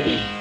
Hey!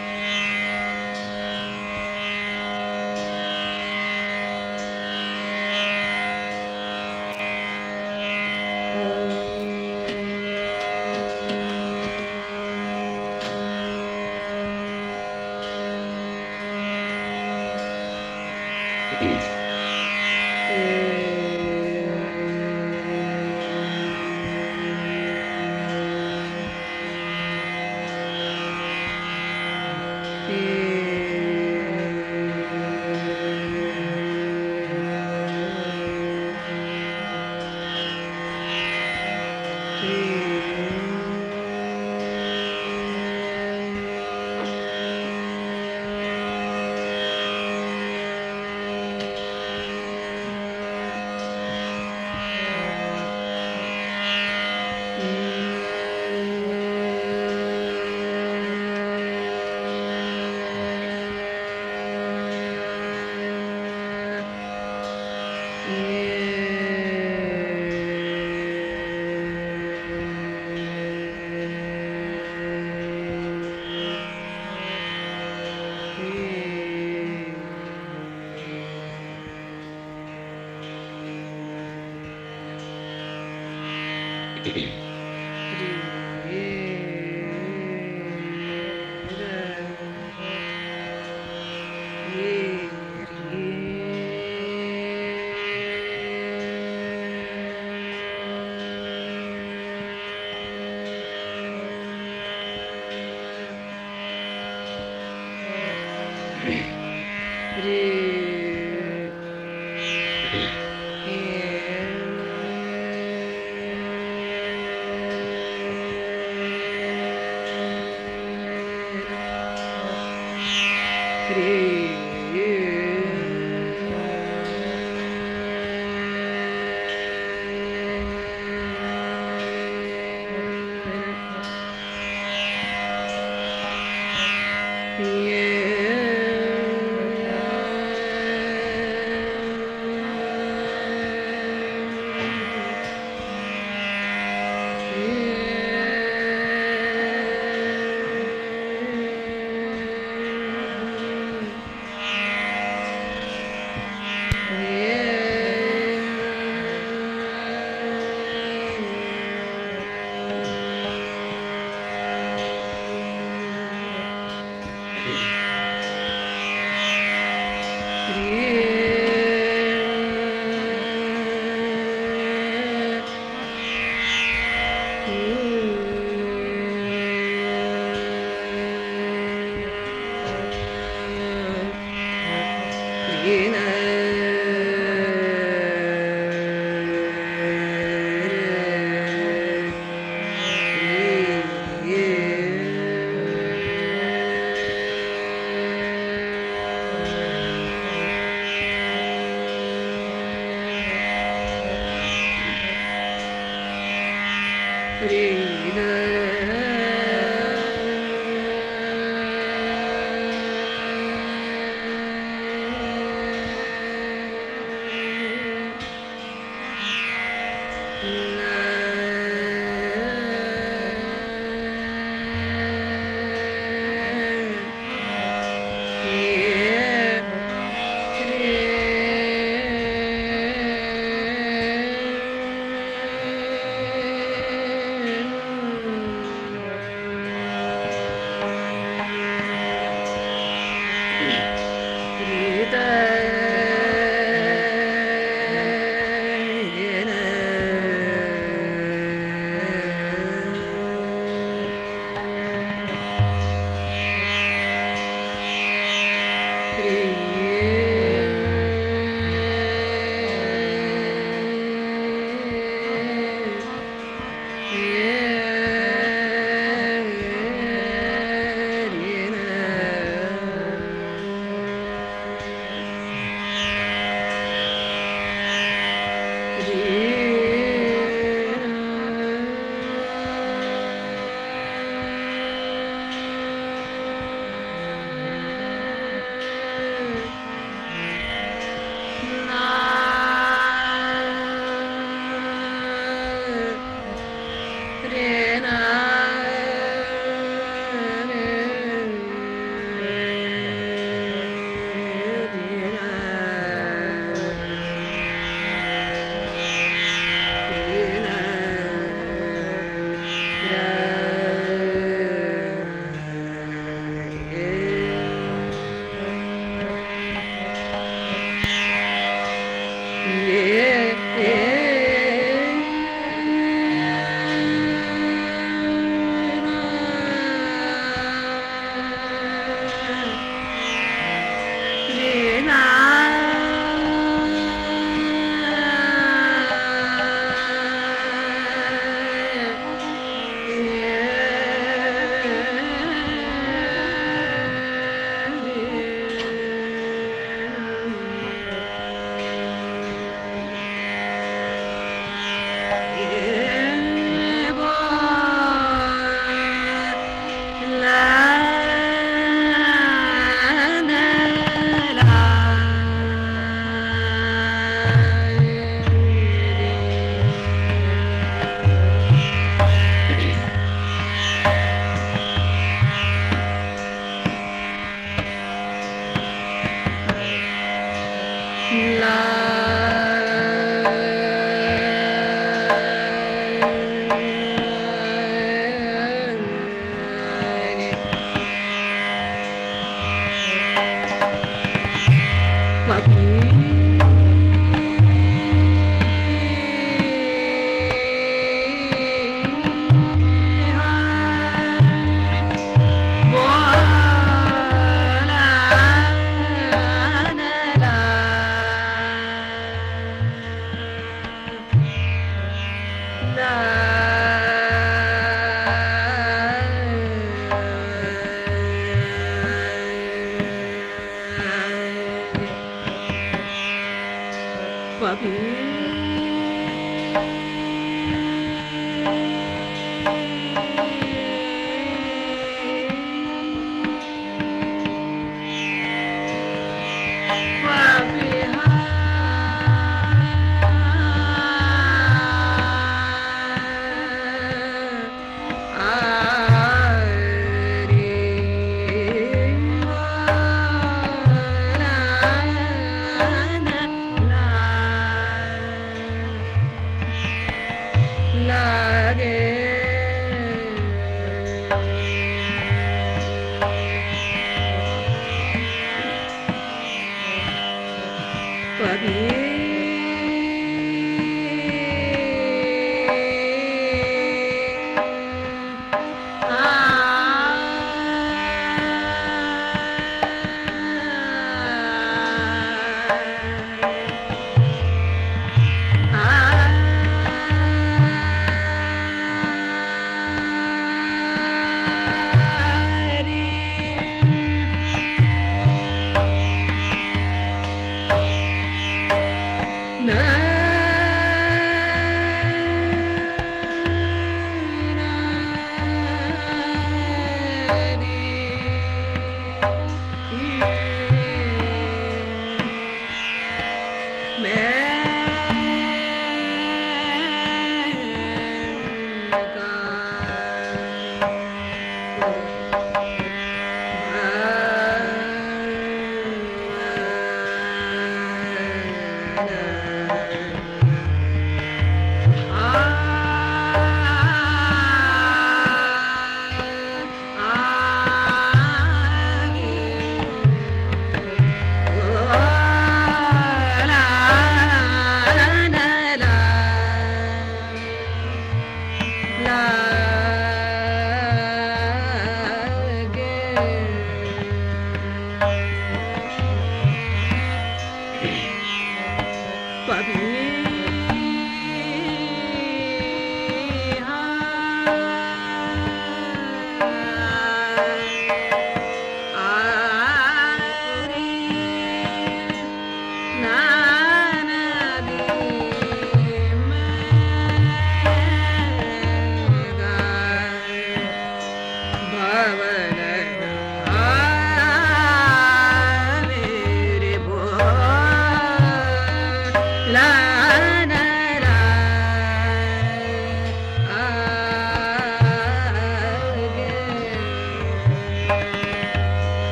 Yeah.